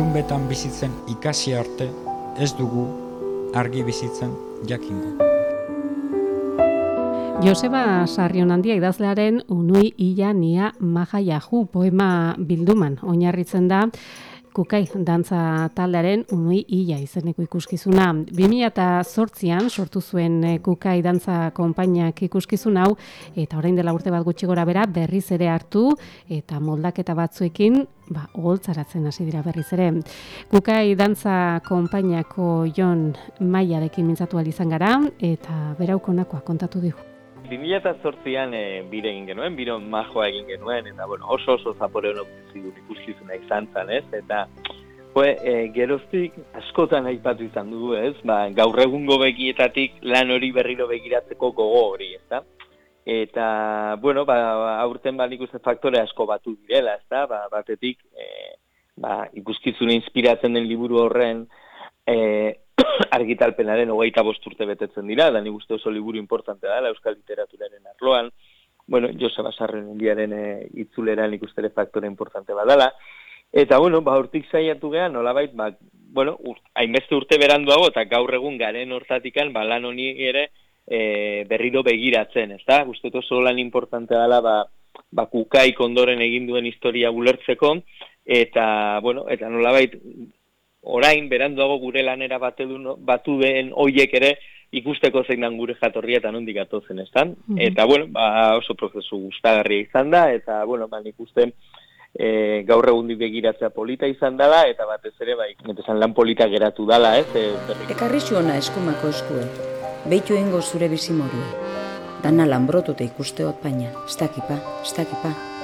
ilunbetan bizitzen ikasi arte ez dugu argi bizitzen jakingo. Joseba Sarrionandia idazlearen Unui Illa Nia Maja Yahoo poema bilduman oinarritzen da Kukai dantza taldearen unui ia izeneko ikuskizuna. 2008an sortu zuen eh, Kukai dantza konpainiak ikuskizun hau eta orain dela urte bat gutxi gora bera berriz ere hartu eta moldaketa batzuekin ba, holtzaratzen hasi dira berriz ere. Kukai dantza konpainiako Jon Maiarekin mintzatu izan gara eta beraukonakoa kontatu dihu. 2008an e, bire egin genuen, biro majoa egin genuen, eta bueno, oso oso zapore hono zidur ikuskizuna izan zan, ez? Eta Hue, e, geroztik askotan aipatu izan dugu, ez? Ba, gaur egungo begietatik lan hori berriro begiratzeko gogo hori, ez da? Eta, bueno, ba, aurten ba, nik faktore asko batu direla, ez da? Ba, batetik, e, ba, ikuskizuna inspiratzen den liburu horren, e, argitalpenaren hogeita bosturte betetzen dira, da ni uste oso liburu importante da, euskal literaturaren arloan, bueno, Joseba Sarren indiaren e, itzuleran ikustere faktore importante badala, eta bueno, ba, urtik zaiatu gehan, nolabait, ba, bueno, hainbeste urte beranduago, eta gaur egun garen hortatikan, ba, lan honi ere e, berriro begiratzen, ez da? Guztet oso lan importante dela, ba, ba, kukai kondoren egin duen historia gulertzeko, eta, bueno, eta nolabait, orain beranduago gure lanera batu, batu den hoiek ere ikusteko zein gure jatorria eta nondik atozen estan. Mm Eta, bueno, ba, oso prozesu gustagarria izan da, eta, bueno, ba, ikusten e, gaur egun begiratzea polita izan dela, eta batez ere, bai, eta lan polita geratu dala, ez? E, Ekarri ona eskumako eskue, behitu ingo zure bizimorue. Dana lanbrotuta ikusteot baina, ez dakipa, ez dakipa.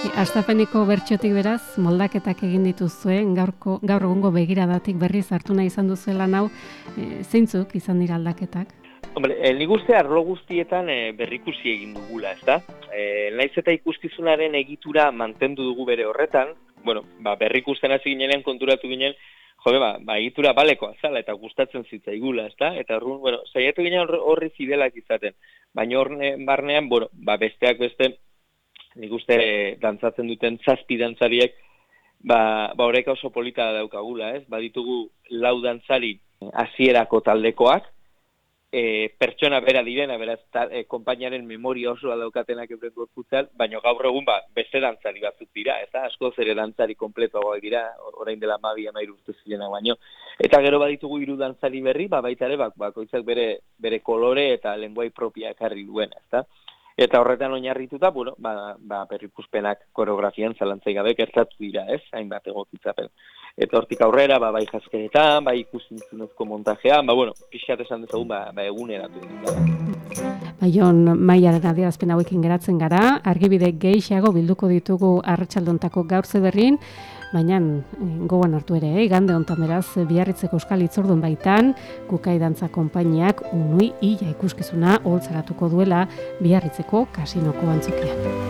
Astapeniko bertxotik beraz, moldaketak egin dituzuen, gaurko, gaur egungo begiradatik berriz hartu nahi izan duzuela nau, e, zeintzuk izan dira aldaketak? Hombre, e, nik uste arlo guztietan e, berrikusi egin dugula, ez da? E, naiz eta ikustizunaren egitura mantendu dugu bere horretan, bueno, ba, berrikusten hasi ginenean konturatu ginen, jode, ba, ba egitura balekoa zala eta gustatzen zitzaigula, ez da? Eta horren, bueno, zaiatu ginen horri zidelak izaten, baina horne barnean, bueno, ba, besteak beste, nik uste dantzatzen duten zazpi dantzariek, ba, ba horreka oso polita daukagula, ez? Baditugu lau dantzari hasierako taldekoak, e, pertsona bera direna, beraz, ta, e, kompainaren memoria oso daukatenak euren gorputzean, baina gaur egun ba, beste dantzari batzuk dira, ez da? Asko zere dantzari kompletoagoak dira, orain dela mabi amairu urte zilena baino. Eta gero baditugu hiru dantzari berri, ba, baita ere, ba, bakoitzak bere, bere kolore eta lenguai propia ekarri duena, ez da? Eta horretan oinarrituta, bueno, ba, ba perripuspenak koreografian zalantzai gabe gertatu dira, ez? Hainbat egokitzapen. Eta hortik aurrera, ba, bai jazkeretan, bai ikusintzunezko montajean, ba, bueno, pixat esan dezagun, ba, ba eguneratu. Baion, maiaren adierazpen hauekin geratzen gara, argibide gehiago bilduko ditugu arratsaldontako gaurze berrin, baina eh, gogoan hartu ere, eh? gande ontan beraz, biarritzeko euskal itzordun baitan, kukai dantza konpainiak unui ia ikuskizuna holtzaratuko duela biarritzeko kasinoko antzokian.